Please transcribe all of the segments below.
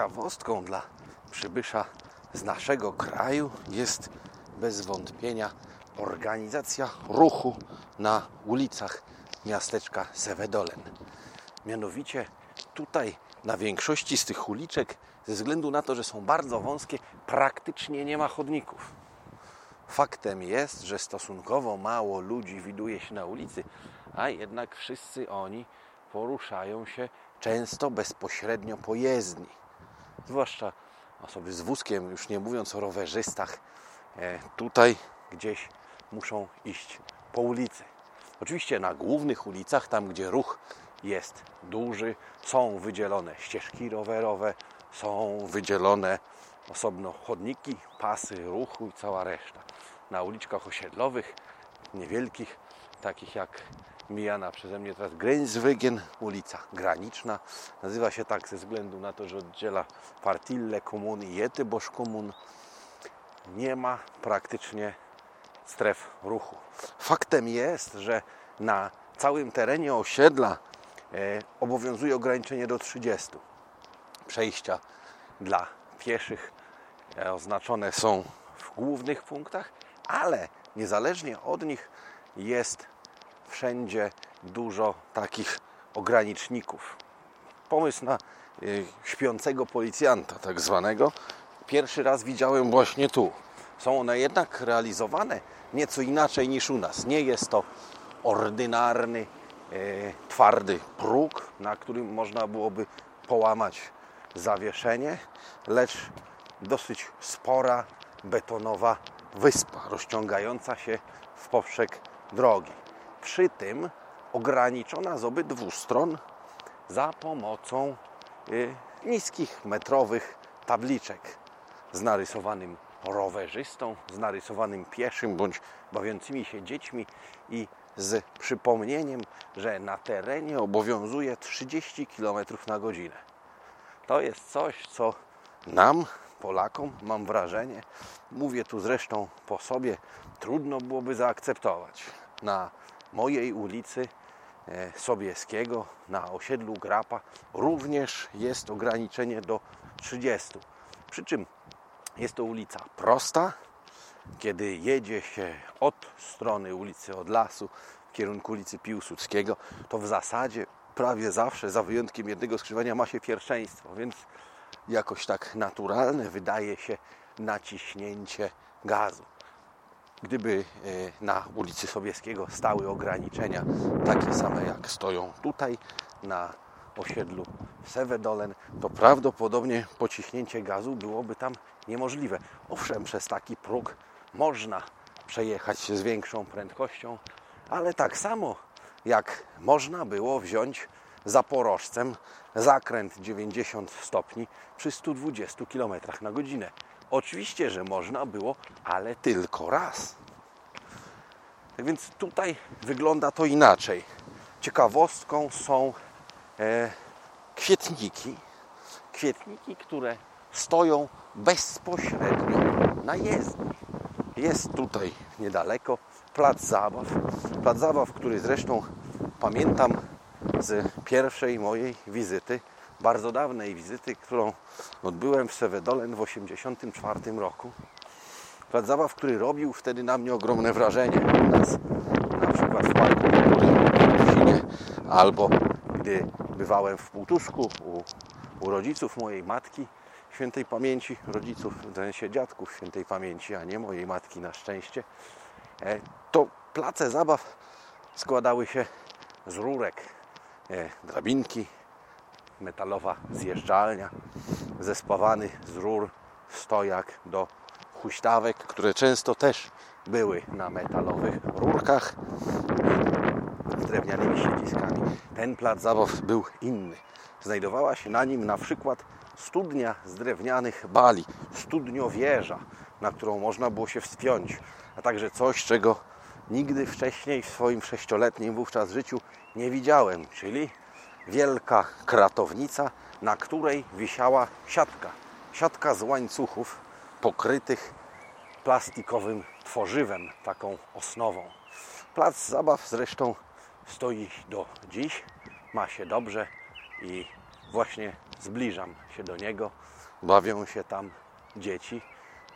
Ciekawostką dla przybysza z naszego kraju jest bez wątpienia organizacja ruchu na ulicach miasteczka Sewedolen. Mianowicie tutaj na większości z tych uliczek, ze względu na to, że są bardzo wąskie, praktycznie nie ma chodników. Faktem jest, że stosunkowo mało ludzi widuje się na ulicy, a jednak wszyscy oni poruszają się często bezpośrednio po jezdni. Zwłaszcza osoby z wózkiem, już nie mówiąc o rowerzystach, e, tutaj gdzieś muszą iść po ulicy. Oczywiście na głównych ulicach, tam gdzie ruch jest duży, są wydzielone ścieżki rowerowe, są wydzielone osobno chodniki, pasy ruchu i cała reszta. Na uliczkach osiedlowych, niewielkich, takich jak mijana przeze mnie teraz Grenzwegen, ulica graniczna. Nazywa się tak ze względu na to, że oddziela Partille Komun i Jetebosch Komun. Nie ma praktycznie stref ruchu. Faktem jest, że na całym terenie osiedla e, obowiązuje ograniczenie do 30. Przejścia dla pieszych e, oznaczone są w głównych punktach, ale niezależnie od nich jest wszędzie dużo takich ograniczników. Pomysł na y, śpiącego policjanta, tak zwanego, pierwszy raz widziałem właśnie tu. Są one jednak realizowane nieco inaczej niż u nas. Nie jest to ordynarny, y, twardy próg, na którym można byłoby połamać zawieszenie, lecz dosyć spora betonowa wyspa rozciągająca się w poprzek drogi. Przy tym ograniczona z obydwu stron za pomocą y, niskich metrowych tabliczek z narysowanym rowerzystą, z narysowanym pieszym bądź bawiącymi się dziećmi i z przypomnieniem, że na terenie obowiązuje 30 km na godzinę. To jest coś, co nam, Polakom, mam wrażenie, mówię tu zresztą po sobie, trudno byłoby zaakceptować. Na mojej ulicy e, Sobieskiego, na osiedlu Grapa, również jest ograniczenie do 30. Przy czym jest to ulica prosta. Kiedy jedzie się od strony ulicy od lasu w kierunku ulicy Piłsudskiego, to w zasadzie prawie zawsze, za wyjątkiem jednego skrzyżowania, ma się pierwszeństwo, więc jakoś tak naturalne wydaje się naciśnięcie gazu. Gdyby e, na ulicy Sobieskiego stały ograniczenia takie same jak stoją tutaj na osiedlu Sewedolen, to prawdopodobnie pociśnięcie gazu byłoby tam niemożliwe. Owszem, przez taki próg można przejechać z większą prędkością, ale tak samo jak można było wziąć Zaporożcem zakręt 90 stopni przy 120 km na godzinę. Oczywiście, że można było, ale tylko raz. Tak więc tutaj wygląda to inaczej. Ciekawostką są e, kwietniki. Kwietniki, które stoją bezpośrednio na jezdni. Jest tutaj niedaleko plac zabaw. Plac zabaw, który zresztą pamiętam z pierwszej mojej wizyty, bardzo dawnej wizyty, którą odbyłem w Sewedolen w 1984 roku. Plac zabaw, który robił wtedy na mnie ogromne wrażenie. U nas na przykład w Parku w albo gdy bywałem w Półtusku u, u rodziców mojej matki świętej pamięci, rodziców, w sensie dziadków świętej pamięci, a nie mojej matki na szczęście, e, to place zabaw składały się z rurek, e, drabinki, metalowa zjeżdżalnia, zespawany z rur stojak do huśtawek, które często też były na metalowych rurkach z drewnianymi siedziskami. Ten plac zabaw był inny. Znajdowała się na nim na przykład studnia z drewnianych bali, studniowieża, na którą można było się wspiąć, a także coś, czego nigdy wcześniej w swoim sześcioletnim wówczas życiu nie widziałem, czyli wielka kratownica, na której wisiała siatka. Siatka z łańcuchów pokrytych plastikowym tworzywem, taką osnową. Plac zabaw zresztą stoi do dziś, ma się dobrze i właśnie zbliżam się do niego. Bawią się tam dzieci,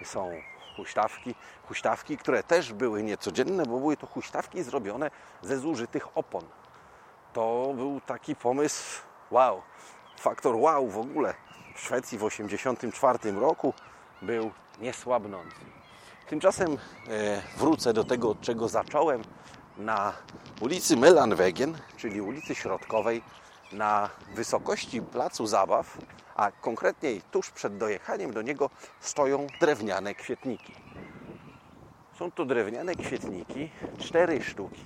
są huśtawki, huśtawki, które też były niecodzienne, bo były to huśtawki zrobione ze zużytych opon. To był taki pomysł, wow, faktor wow w ogóle. W Szwecji w 1984 roku był niesłabnący. Tymczasem e, wrócę do tego, od czego zacząłem. Na ulicy Melanwegen, czyli ulicy Środkowej, na wysokości placu zabaw, a konkretniej tuż przed dojechaniem do niego stoją drewniane kwietniki. Są to drewniane kwietniki, cztery sztuki,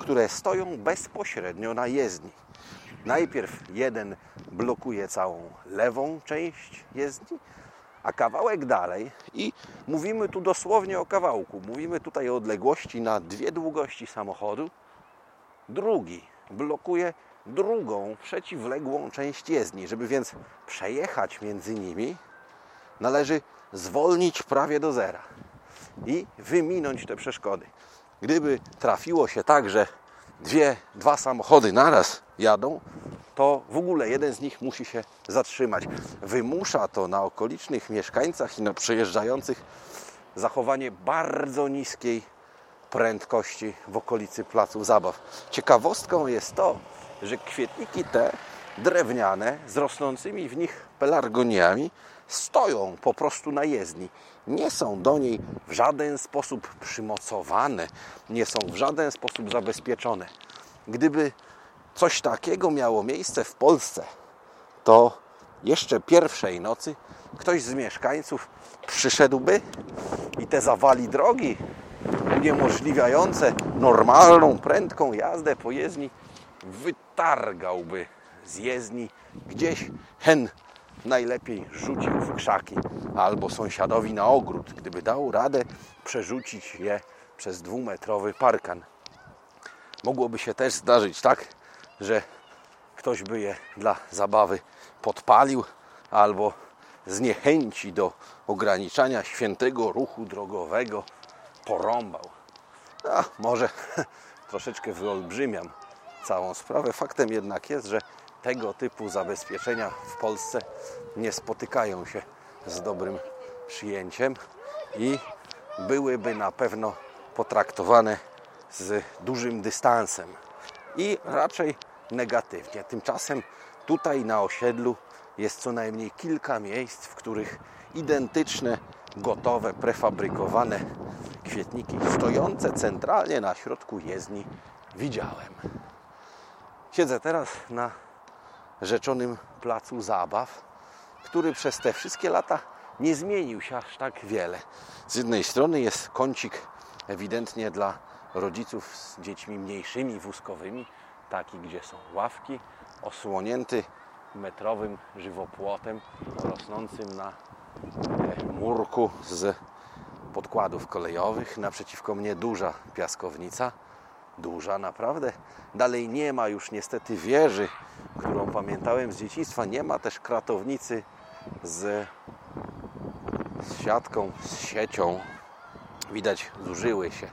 które stoją bezpośrednio na jezdni. Najpierw jeden blokuje całą lewą część jezdni, a kawałek dalej i mówimy tu dosłownie o kawałku. Mówimy tutaj o odległości na dwie długości samochodu. Drugi blokuje drugą, przeciwległą część jezdni. Żeby więc przejechać między nimi, należy zwolnić prawie do zera i wyminąć te przeszkody. Gdyby trafiło się tak, że dwie, dwa samochody naraz jadą, to w ogóle jeden z nich musi się zatrzymać. Wymusza to na okolicznych mieszkańcach i na przejeżdżających zachowanie bardzo niskiej prędkości w okolicy placu zabaw. Ciekawostką jest to, że kwietniki te drewniane z rosnącymi w nich pelargoniami stoją po prostu na jezdni. Nie są do niej w żaden sposób przymocowane, nie są w żaden sposób zabezpieczone. Gdyby coś takiego miało miejsce w Polsce, to jeszcze pierwszej nocy ktoś z mieszkańców przyszedłby i te zawali drogi uniemożliwiające normalną, prędką jazdę po jezdni wytargałby z jezdni. Gdzieś hen najlepiej rzucił w krzaki. Albo sąsiadowi na ogród, gdyby dał radę przerzucić je przez dwumetrowy parkan. Mogłoby się też zdarzyć tak, że ktoś by je dla zabawy podpalił albo z niechęci do ograniczania świętego ruchu drogowego porąbał. A może troszeczkę wyolbrzymiam całą sprawę. Faktem jednak jest, że tego typu zabezpieczenia w Polsce nie spotykają się z dobrym przyjęciem i byłyby na pewno potraktowane z dużym dystansem i raczej negatywnie. Tymczasem tutaj na osiedlu jest co najmniej kilka miejsc, w których identyczne, gotowe, prefabrykowane kwietniki stojące centralnie na środku jezdni widziałem. Siedzę teraz na rzeczonym placu zabaw, który przez te wszystkie lata nie zmienił się aż tak wiele. Z jednej strony jest kącik ewidentnie dla rodziców z dziećmi mniejszymi, wózkowymi, taki gdzie są ławki, osłonięty metrowym żywopłotem rosnącym na e, murku z podkładów kolejowych. Naprzeciwko mnie duża piaskownica, duża naprawdę. Dalej nie ma już niestety wieży, którą pamiętałem z dzieciństwa. Nie ma też kratownicy z, z siatką, z siecią. Widać, zużyły się.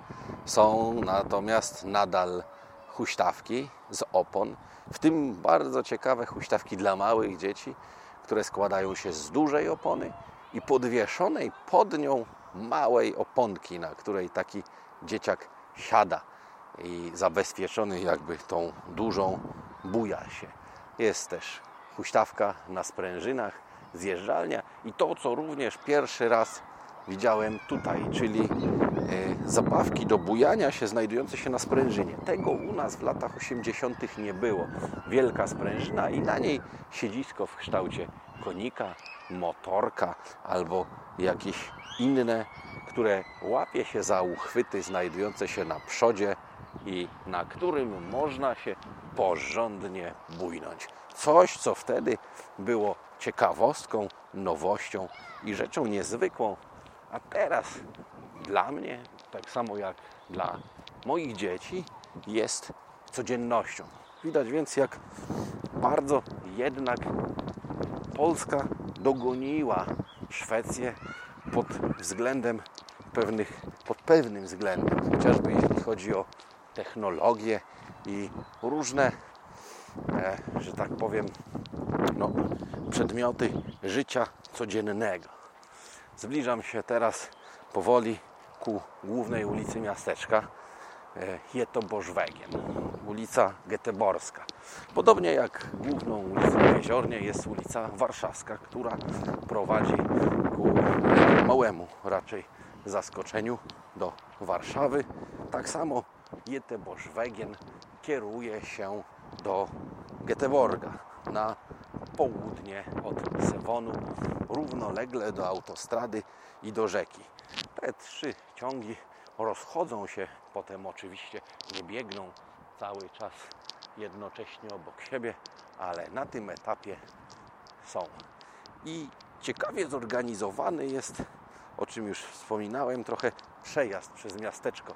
Są natomiast nadal huśtawki z opon, w tym bardzo ciekawe huśtawki dla małych dzieci, które składają się z dużej opony i podwieszonej pod nią małej oponki, na której taki dzieciak siada i zabezpieczony jakby tą dużą buja się. Jest też huśtawka na sprężynach, zjeżdżalnia i to, co również pierwszy raz widziałem tutaj, czyli e, zabawki do bujania się znajdujące się na sprężynie. Tego u nas w latach 80. nie było. Wielka sprężyna i na niej siedzisko w kształcie konika, motorka albo jakieś inne, które łapie się za uchwyty znajdujące się na przodzie i na którym można się porządnie bujnąć. Coś, co wtedy było ciekawostką, nowością i rzeczą niezwykłą, a teraz dla mnie, tak samo jak dla moich dzieci, jest codziennością. Widać więc, jak bardzo jednak Polska dogoniła Szwecję pod względem pewnych, pod pewnym względem, chociażby jeśli chodzi o technologię i różne, e, że tak powiem, no, przedmioty życia codziennego. Zbliżam się teraz powoli ku głównej ulicy miasteczka. E, Jetobożwegen, ulica Geteborska. Podobnie jak główną ulicą w Jeziornie jest ulica Warszawska, która prowadzi ku małemu raczej zaskoczeniu do Warszawy. Tak samo Jetobożwegen kieruje się do Göteborga na południe od Sewonu, równolegle do autostrady i do rzeki. Te trzy ciągi rozchodzą się, potem oczywiście nie biegną cały czas jednocześnie obok siebie, ale na tym etapie są. I ciekawie zorganizowany jest, o czym już wspominałem, trochę przejazd przez miasteczko,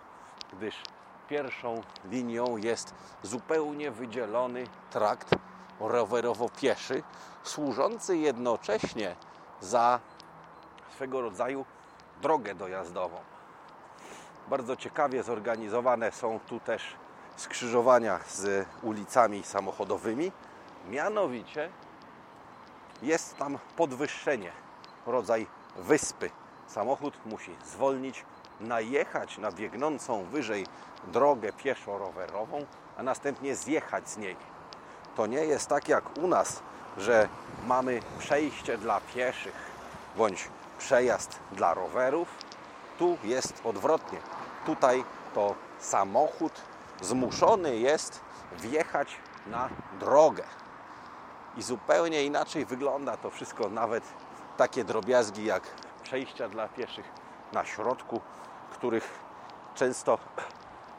gdyż pierwszą linią jest zupełnie wydzielony trakt rowerowo-pieszy, służący jednocześnie za swego rodzaju drogę dojazdową. Bardzo ciekawie zorganizowane są tu też skrzyżowania z ulicami samochodowymi. Mianowicie jest tam podwyższenie, rodzaj wyspy. Samochód musi zwolnić, najechać na biegnącą wyżej drogę pieszo-rowerową, a następnie zjechać z niej. To nie jest tak jak u nas, że mamy przejście dla pieszych bądź przejazd dla rowerów. Tu jest odwrotnie. Tutaj to samochód zmuszony jest wjechać na drogę. I zupełnie inaczej wygląda to wszystko, nawet takie drobiazgi jak przejścia dla pieszych na środku, których często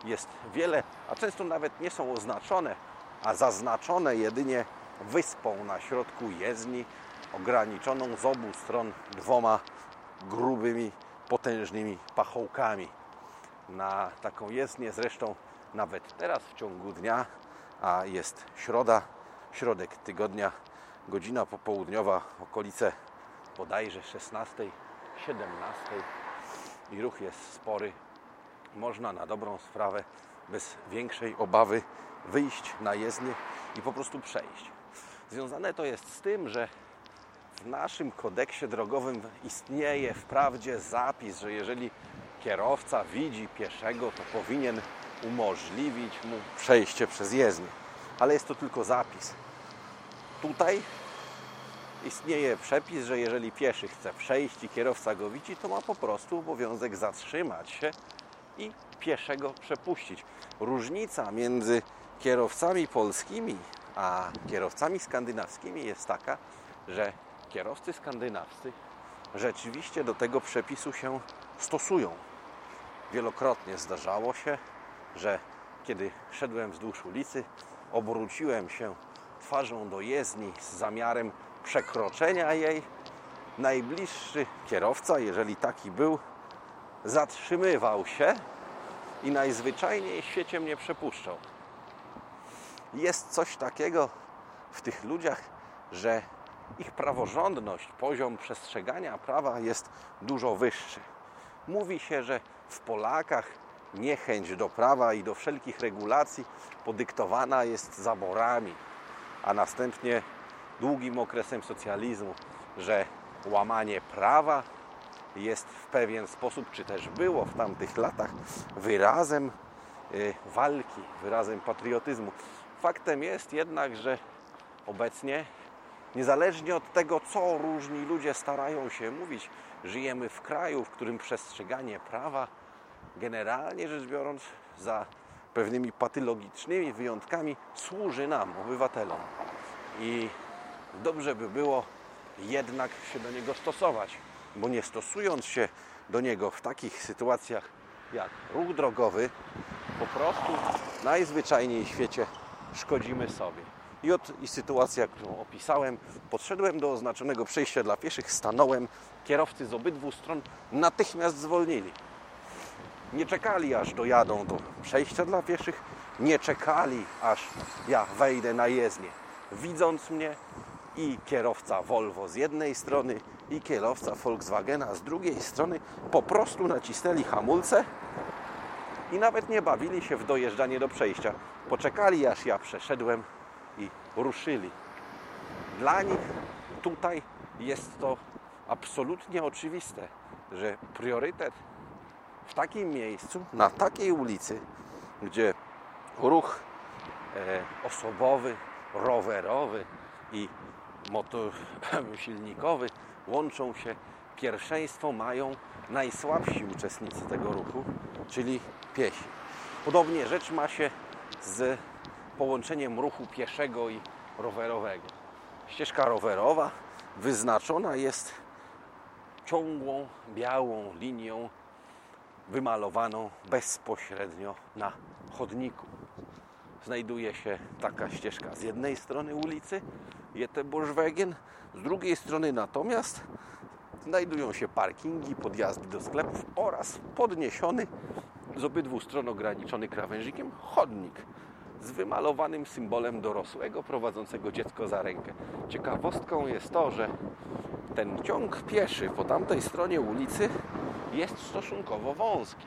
jest wiele, a często nawet nie są oznaczone, a zaznaczone jedynie wyspą na środku jezdni, ograniczoną z obu stron dwoma grubymi, potężnymi pachołkami. Na taką jezdnię zresztą nawet teraz w ciągu dnia, a jest środa, środek tygodnia, godzina popołudniowa, okolice bodajże 16, 17 i ruch jest spory. Można na dobrą sprawę bez większej obawy wyjść na jezdnię i po prostu przejść. Związane to jest z tym, że w naszym kodeksie drogowym istnieje wprawdzie zapis, że jeżeli kierowca widzi pieszego, to powinien umożliwić mu przejście przez jezdnię. Ale jest to tylko zapis. Tutaj istnieje przepis, że jeżeli pieszy chce przejść i kierowca go widzi, to ma po prostu obowiązek zatrzymać się i pieszego przepuścić. Różnica między kierowcami polskimi a kierowcami skandynawskimi jest taka, że kierowcy skandynawscy rzeczywiście do tego przepisu się stosują. Wielokrotnie zdarzało się, że kiedy szedłem wzdłuż ulicy, obróciłem się twarzą do jezdni z zamiarem przekroczenia jej. Najbliższy kierowca, jeżeli taki był, zatrzymywał się i najzwyczajniej w świecie mnie przepuszczał. Jest coś takiego w tych ludziach, że ich praworządność, poziom przestrzegania prawa jest dużo wyższy. Mówi się, że w Polakach niechęć do prawa i do wszelkich regulacji podyktowana jest zaborami, a następnie długim okresem socjalizmu, że łamanie prawa jest w pewien sposób, czy też było w tamtych latach, wyrazem y, walki, wyrazem patriotyzmu. Faktem jest jednak, że obecnie, niezależnie od tego, co różni ludzie starają się mówić, żyjemy w kraju, w którym przestrzeganie prawa, generalnie rzecz biorąc, za pewnymi patologicznymi wyjątkami, służy nam, obywatelom. I dobrze by było jednak się do niego stosować, bo nie stosując się do niego w takich sytuacjach jak ruch drogowy, po prostu najzwyczajniej w świecie szkodzimy sobie. I, od, I sytuacja, którą opisałem, podszedłem do oznaczonego przejścia dla pieszych, stanąłem, kierowcy z obydwu stron natychmiast zwolnili. Nie czekali aż dojadą do przejścia dla pieszych, nie czekali aż ja wejdę na jezdnię. Widząc mnie i kierowca Volvo z jednej strony i kierowca Volkswagena z drugiej strony po prostu nacisnęli hamulce i nawet nie bawili się w dojeżdżanie do przejścia. Poczekali aż ja przeszedłem i ruszyli. Dla nich tutaj jest to absolutnie oczywiste, że priorytet w takim miejscu, na takiej ulicy, gdzie ruch e, osobowy, rowerowy i motor silnikowy łączą się, pierwszeństwo mają najsłabsi uczestnicy tego ruchu, czyli piesi. Podobnie rzecz ma się z połączeniem ruchu pieszego i rowerowego. Ścieżka rowerowa wyznaczona jest ciągłą, białą linią wymalowaną bezpośrednio na chodniku. Znajduje się taka ścieżka z jednej strony ulicy Jeteborżwegen, z drugiej strony natomiast znajdują się parkingi, podjazdy do sklepów oraz podniesiony z obydwu stron ograniczony krawężnikiem chodnik z wymalowanym symbolem dorosłego prowadzącego dziecko za rękę. Ciekawostką jest to, że ten ciąg pieszy po tamtej stronie ulicy jest stosunkowo wąski.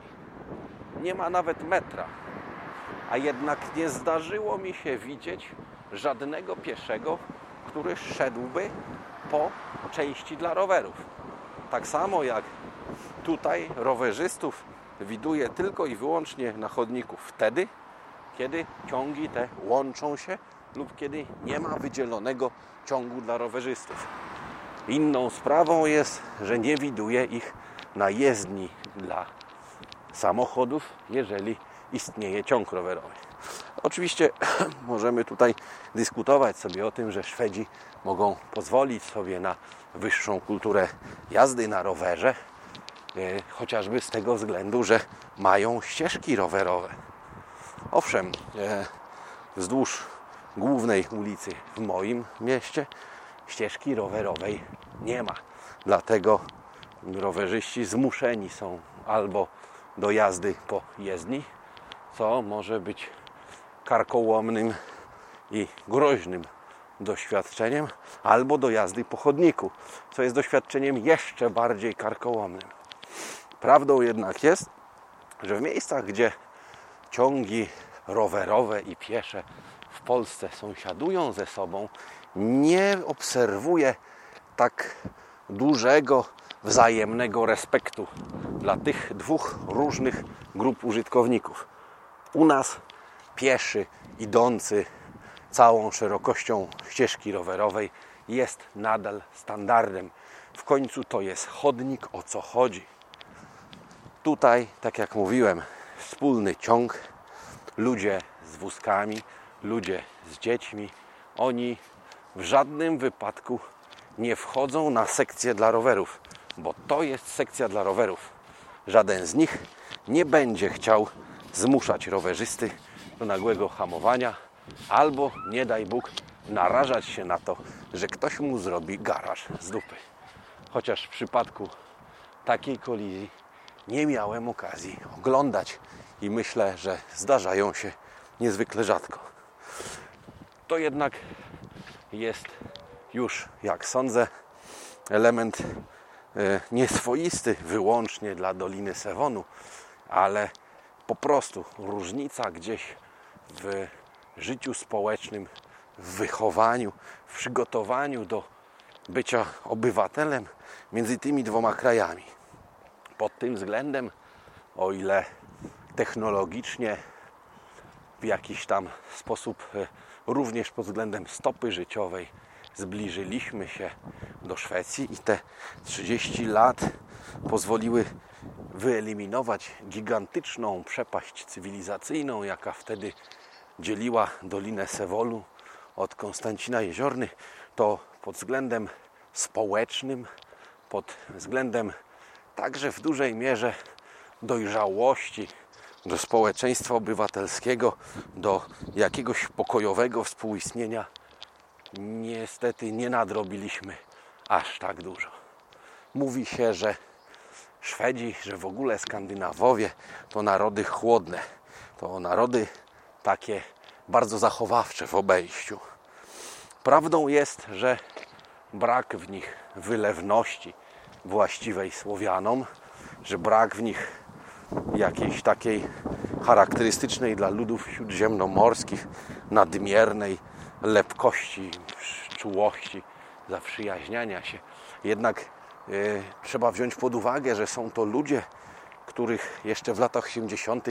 Nie ma nawet metra. A jednak nie zdarzyło mi się widzieć żadnego pieszego, który szedłby po części dla rowerów. Tak samo jak tutaj rowerzystów widuję tylko i wyłącznie na chodniku wtedy, kiedy ciągi te łączą się lub kiedy nie ma wydzielonego ciągu dla rowerzystów. Inną sprawą jest, że nie widuję ich na jezdni dla samochodów, jeżeli istnieje ciąg rowerowy. Oczywiście możemy tutaj dyskutować sobie o tym, że Szwedzi mogą pozwolić sobie na wyższą kulturę jazdy na rowerze, e, chociażby z tego względu, że mają ścieżki rowerowe. Owszem, e, wzdłuż głównej ulicy w moim mieście ścieżki rowerowej nie ma. Dlatego rowerzyści zmuszeni są albo do jazdy po jezdni, co może być karkołomnym i groźnym doświadczeniem, albo do jazdy po chodniku, co jest doświadczeniem jeszcze bardziej karkołomnym. Prawdą jednak jest, że w miejscach, gdzie ciągi rowerowe i piesze w Polsce sąsiadują ze sobą, nie obserwuję tak dużego wzajemnego respektu dla tych dwóch różnych grup użytkowników. U nas pieszy idący całą szerokością ścieżki rowerowej jest nadal standardem. W końcu to jest chodnik, o co chodzi. Tutaj, tak jak mówiłem, wspólny ciąg, ludzie z wózkami, ludzie z dziećmi, oni w żadnym wypadku nie wchodzą na sekcję dla rowerów, bo to jest sekcja dla rowerów. Żaden z nich nie będzie chciał zmuszać rowerzysty do nagłego hamowania albo, nie daj Bóg, narażać się na to, że ktoś mu zrobi garaż z dupy. Chociaż w przypadku takiej kolizji nie miałem okazji oglądać i myślę, że zdarzają się niezwykle rzadko. To jednak jest już, jak sądzę, element e, nieswoisty wyłącznie dla Doliny Sewonu, ale po prostu różnica gdzieś w życiu społecznym, w wychowaniu, w przygotowaniu do bycia obywatelem między tymi dwoma krajami. Pod tym względem, o ile technologicznie w jakiś tam sposób e, również pod względem stopy życiowej zbliżyliśmy się do Szwecji i te 30 lat pozwoliły wyeliminować gigantyczną przepaść cywilizacyjną, jaka wtedy dzieliła Dolinę Sewolu od Konstancina Jeziorny, to pod względem społecznym, pod względem także w dużej mierze dojrzałości do społeczeństwa obywatelskiego, do jakiegoś pokojowego współistnienia, niestety nie nadrobiliśmy aż tak dużo. Mówi się, że Szwedzi, że w ogóle Skandynawowie to narody chłodne, to narody takie bardzo zachowawcze w obejściu. Prawdą jest, że brak w nich wylewności właściwej Słowianom, że brak w nich jakiejś takiej charakterystycznej dla ludów śródziemnomorskich nadmiernej lepkości, czułości, zaprzyjaźniania się. Jednak e, trzeba wziąć pod uwagę, że są to ludzie, których jeszcze w latach 80.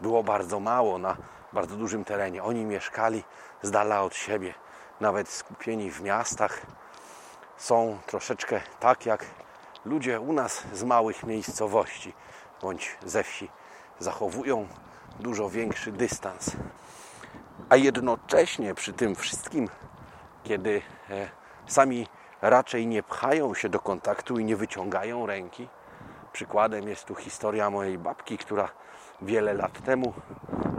było bardzo mało na bardzo dużym terenie. Oni mieszkali z dala od siebie, nawet skupieni w miastach. Są troszeczkę tak jak ludzie u nas z małych miejscowości bądź ze wsi. Zachowują dużo większy dystans. A jednocześnie przy tym wszystkim, kiedy e, sami raczej nie pchają się do kontaktu i nie wyciągają ręki, Przykładem jest tu historia mojej babki, która wiele lat temu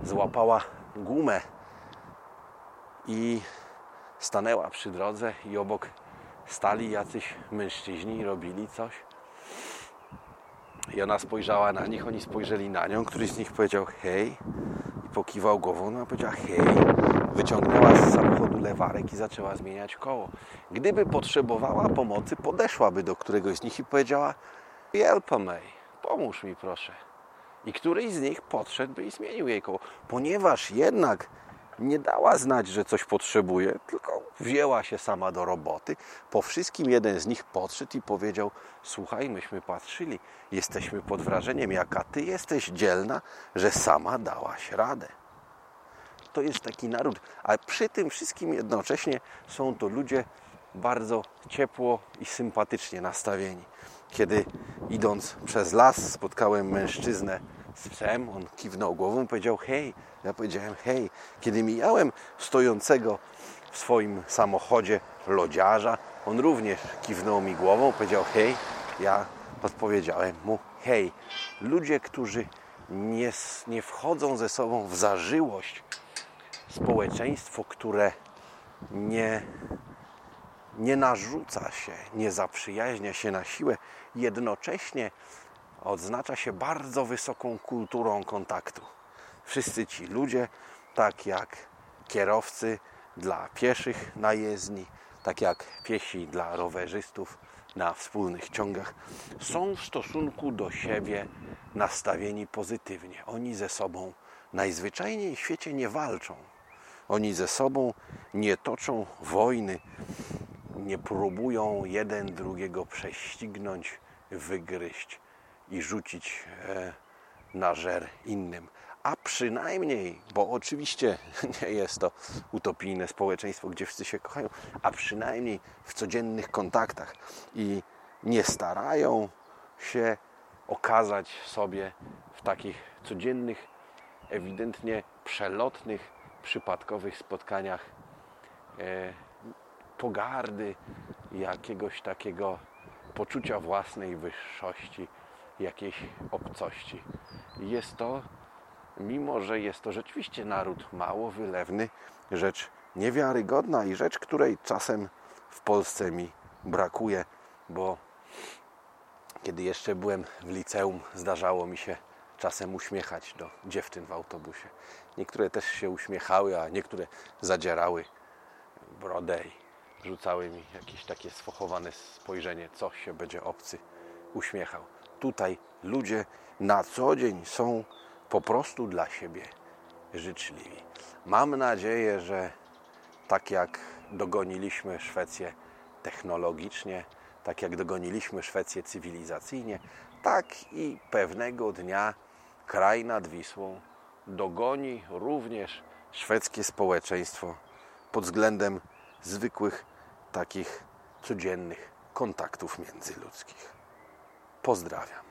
złapała gumę i stanęła przy drodze i obok stali jacyś mężczyźni i robili coś. I ona spojrzała na nich, oni spojrzeli na nią. Któryś z nich powiedział hej i pokiwał głową. Ona powiedziała hej, wyciągnęła z samochodu lewarek i zaczęła zmieniać koło. Gdyby potrzebowała pomocy, podeszłaby do któregoś z nich i powiedziała Help me, pomóż mi proszę. I któryś z nich podszedłby i zmienił jej koło. Ponieważ jednak nie dała znać, że coś potrzebuje, tylko wzięła się sama do roboty. Po wszystkim jeden z nich podszedł i powiedział: Słuchaj, myśmy patrzyli, jesteśmy pod wrażeniem, jaka ty jesteś dzielna, że sama dałaś radę. To jest taki naród, a przy tym wszystkim jednocześnie są to ludzie bardzo ciepło i sympatycznie nastawieni. Kiedy idąc przez las spotkałem mężczyznę z psem, on kiwnął głową powiedział hej. Ja powiedziałem hej. Kiedy mijałem stojącego w swoim samochodzie lodziarza, on również kiwnął mi głową, powiedział hej. Ja odpowiedziałem mu hej. Ludzie, którzy nie, nie wchodzą ze sobą w zażyłość, społeczeństwo, które nie nie narzuca się, nie zaprzyjaźnia się na siłę, jednocześnie odznacza się bardzo wysoką kulturą kontaktu. Wszyscy ci ludzie, tak jak kierowcy dla pieszych na jezdni, tak jak piesi dla rowerzystów na wspólnych ciągach, są w stosunku do siebie nastawieni pozytywnie. Oni ze sobą najzwyczajniej w świecie nie walczą. Oni ze sobą nie toczą wojny, nie próbują jeden drugiego prześcignąć, wygryźć i rzucić e, na żer innym. A przynajmniej, bo oczywiście nie jest to utopijne społeczeństwo, gdzie wszyscy się kochają, a przynajmniej w codziennych kontaktach i nie starają się okazać sobie w takich codziennych, ewidentnie przelotnych, przypadkowych spotkaniach e, pogardy, jakiegoś takiego poczucia własnej wyższości, jakiejś obcości. Jest to, mimo że jest to rzeczywiście naród mało wylewny, rzecz niewiarygodna i rzecz, której czasem w Polsce mi brakuje, bo kiedy jeszcze byłem w liceum, zdarzało mi się czasem uśmiechać do dziewczyn w autobusie. Niektóre też się uśmiechały, a niektóre zadzierały brodę rzucały mi jakieś takie sfochowane spojrzenie, co się będzie obcy uśmiechał. Tutaj ludzie na co dzień są po prostu dla siebie życzliwi. Mam nadzieję, że tak jak dogoniliśmy Szwecję technologicznie, tak jak dogoniliśmy Szwecję cywilizacyjnie, tak i pewnego dnia kraj nad Wisłą dogoni również szwedzkie społeczeństwo pod względem zwykłych, takich codziennych kontaktów międzyludzkich. Pozdrawiam.